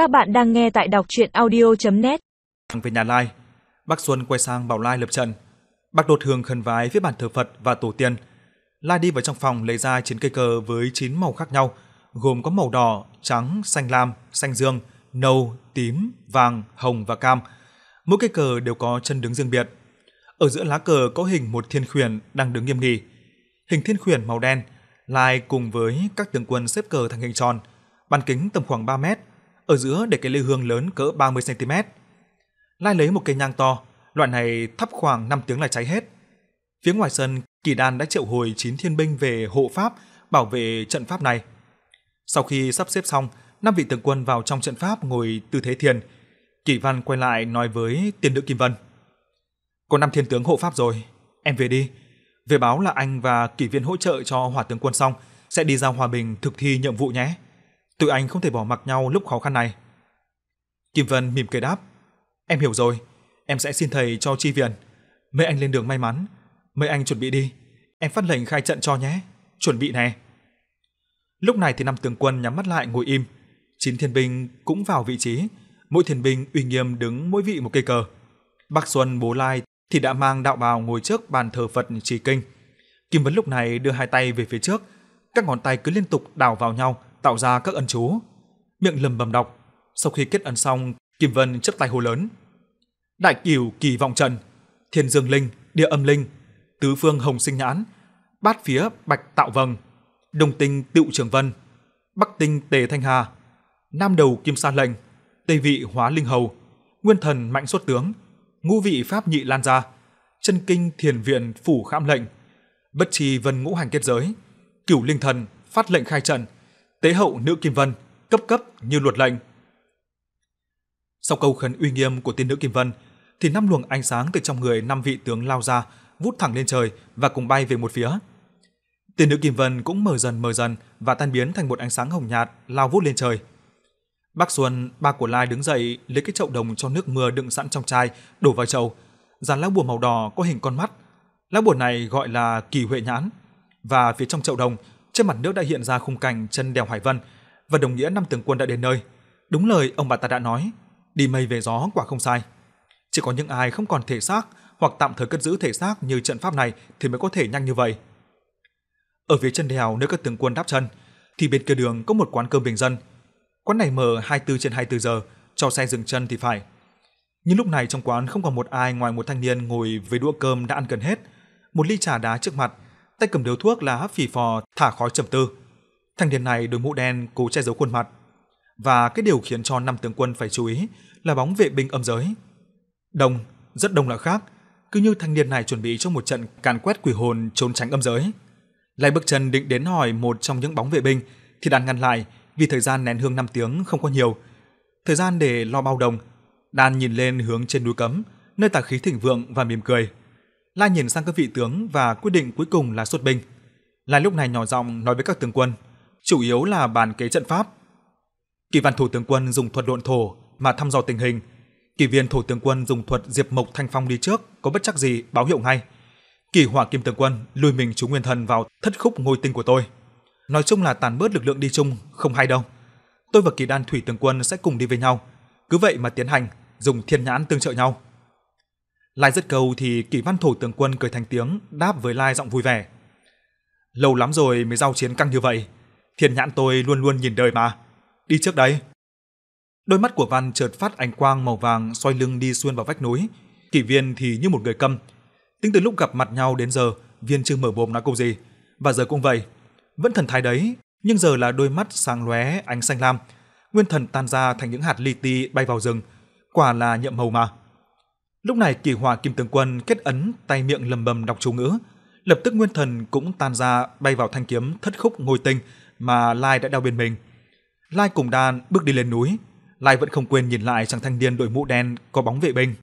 Các bạn đang nghe tại đọc chuyện audio.net Về nhà Lai, bác Xuân quay sang bảo Lai lập trận. Bác đột hướng khẩn vái với bản thờ Phật và tổ tiên. Lai đi vào trong phòng lấy ra chín cây cờ với chín màu khác nhau, gồm có màu đỏ, trắng, xanh lam, xanh dương, nâu, tím, vàng, hồng và cam. Mỗi cây cờ đều có chân đứng riêng biệt. Ở giữa lá cờ có hình một thiên khuyển đang đứng nghiêm nghỉ. Hình thiên khuyển màu đen, Lai cùng với các tướng quân xếp cờ thành hình tròn, bán kính tầm khoảng 3 mét, ở giữa để cái lư hương lớn cỡ 30 cm. Lai lấy một cây nhang to, loại này thắp khoảng 5 tiếng là cháy hết. Phía ngoài sân, Kỳ Đan đã triệu hồi 9 thiên binh về hộ pháp, bảo vệ trận pháp này. Sau khi sắp xếp xong, năm vị tướng quân vào trong trận pháp ngồi tư thế thiền. Kỳ Văn quay lại nói với tiên nữ Kim Vân. Có năm thiên tướng hộ pháp rồi, em về đi. Về báo là anh và kỷ viên hỗ trợ cho hỏa tướng quân xong, sẽ đi ra hòa bình thực thi nhiệm vụ nhé. Tụi anh không thể bỏ mặc nhau lúc khó khăn này. Kim Vân mỉm cười đáp. Em hiểu rồi, em sẽ xin thầy cho chi viện. Mấy anh lên đường may mắn. Mấy anh chuẩn bị đi. Em phát lệnh khai trận cho nhé. Chuẩn bị nè. Lúc này thì năm tướng quân nhắm mắt lại ngồi im. Chín thiên binh cũng vào vị trí. Mỗi thiên binh uy nghiêm đứng mỗi vị một cây cờ. bắc Xuân bố Lai thì đã mang đạo bào ngồi trước bàn thờ Phật trì kinh. Kim vân lúc này đưa hai tay về phía trước, các ngón tay cứ liên tục đảo vào nhau, tạo ra các ấn chú. Miệng lầm bầm đọc, sau khi kết ấn xong, Kim Vân chấp tay hô lớn. Đại cửu kỳ vọng trần, thiên dương linh, địa âm linh, tứ phương hồng sinh nhãn, bát phía bạch tạo vầng, đông tinh tựu trường vân, bắc tinh tề thanh hà, nam đầu kim sa lệnh, tây vị hóa linh hầu, nguyên thần mạnh xuất tướng, ngũ vị pháp nhị lan gia chân kinh thiền viện phủ khám lệnh, bất trì vân ngũ hành kết giới, cửu linh thần phát lệnh khai trận, tế hậu nữ kim vân cấp cấp như luật lệnh. Sau câu khấn uy nghiêm của tiên nữ kim vân, thì năm luồng ánh sáng từ trong người năm vị tướng lao ra, vút thẳng lên trời và cùng bay về một phía. Tiên nữ kim vân cũng mờ dần mờ dần và tan biến thành một ánh sáng hồng nhạt lao vút lên trời. Bác Xuân, ba của Lai đứng dậy, lấy cái chậu đồng cho nước mưa đựng sẵn trong chai, đổ vào chậu. Dàn lá bùa màu đỏ có hình con mắt. Lá bùa này gọi là kỳ huệ nhãn. Và phía trong chậu đồng, trên mặt nước đã hiện ra khung cảnh chân đèo Hải Vân và đồng nghĩa năm tướng quân đã đến nơi. Đúng lời ông bà ta đã nói, đi mây về gió quả không sai. Chỉ có những ai không còn thể xác hoặc tạm thời cất giữ thể xác như trận pháp này thì mới có thể nhanh như vậy. Ở phía chân đèo nơi các tướng quân đáp chân, thì bên kia đường có một quán cơm bình dân – Quán này mở 24 trên 24 giờ, cho xe dừng chân thì phải. Nhưng lúc này trong quán không còn một ai ngoài một thanh niên ngồi với đũa cơm đã ăn gần hết, một ly trà đá trước mặt, tay cầm điếu thuốc là hấp phì phò thả khói trầm tư. Thanh niên này đội mũ đen cố che giấu khuôn mặt. Và cái điều khiến cho năm tướng quân phải chú ý là bóng vệ binh âm giới. Đông, rất đông là khác, cứ như thanh niên này chuẩn bị cho một trận càn quét quỷ hồn trốn tránh âm giới. Lại bước chân định đến hỏi một trong những bóng vệ binh thì đàn ngăn lại vì thời gian nén hương 5 tiếng không có nhiều. Thời gian để lo bao đồng, Đàn nhìn lên hướng trên núi cấm, nơi tà khí thịnh vượng và mỉm cười. La nhìn sang các vị tướng và quyết định cuối cùng là xuất binh. La lúc này nhỏ giọng nói với các tướng quân, chủ yếu là bàn kế trận pháp. Kỳ văn thủ tướng quân dùng thuật độn thổ mà thăm dò tình hình. Kỳ viên thủ tướng quân dùng thuật diệp mộc thanh phong đi trước, có bất chắc gì báo hiệu ngay. Kỳ hỏa kim tướng quân lùi mình chú nguyên thần vào thất khúc ngôi tinh của tôi. Nói chung là tàn bớt lực lượng đi chung, không hay đâu. Tôi và Kỳ Đan Thủy Tướng Quân sẽ cùng đi với nhau. Cứ vậy mà tiến hành, dùng thiên nhãn tương trợ nhau. Lai rất câu thì kỷ Văn Thổ Tướng Quân cười thành tiếng, đáp với Lai giọng vui vẻ. Lâu lắm rồi mới giao chiến căng như vậy. Thiên nhãn tôi luôn luôn nhìn đời mà. Đi trước đây. Đôi mắt của Văn chợt phát ánh quang màu vàng xoay lưng đi xuyên vào vách núi. Kỷ viên thì như một người câm. Tính từ lúc gặp mặt nhau đến giờ, viên chưa mở mồm nói câu gì. Và giờ cũng vậy, vẫn thần thái đấy, nhưng giờ là đôi mắt sáng lóe ánh xanh lam, nguyên thần tan ra thành những hạt li ti bay vào rừng, quả là nhậm màu mà. Lúc này Kỳ Hỏa Kim Tướng Quân kết ấn, tay miệng lầm bầm đọc chú ngữ, lập tức nguyên thần cũng tan ra bay vào thanh kiếm thất khúc ngôi tinh mà Lai đã đeo bên mình. Lai cùng Đan bước đi lên núi, Lai vẫn không quên nhìn lại chàng thanh niên đội mũ đen có bóng vệ binh.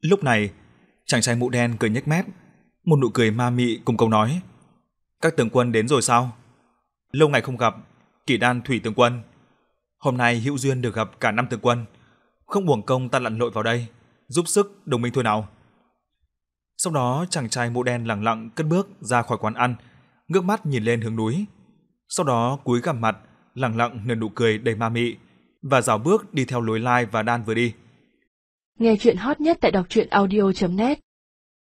Lúc này, chàng trai mũ đen cười nhếch mép, một nụ cười ma mị cùng câu nói: các tướng quân đến rồi sao? Lâu ngày không gặp, Kỷ Đan Thủy tướng quân. Hôm nay hữu duyên được gặp cả năm tướng quân, không uổng công ta lặn lội vào đây, giúp sức đồng minh thôi nào. Sau đó chàng trai mũ đen lặng lặng cất bước ra khỏi quán ăn, ngước mắt nhìn lên hướng núi. Sau đó cúi gằm mặt, lặng lặng nở nụ cười đầy ma mị, và dào bước đi theo lối Lai và Đan vừa đi. Nghe chuyện hot nhất tại đọc truyện audio.net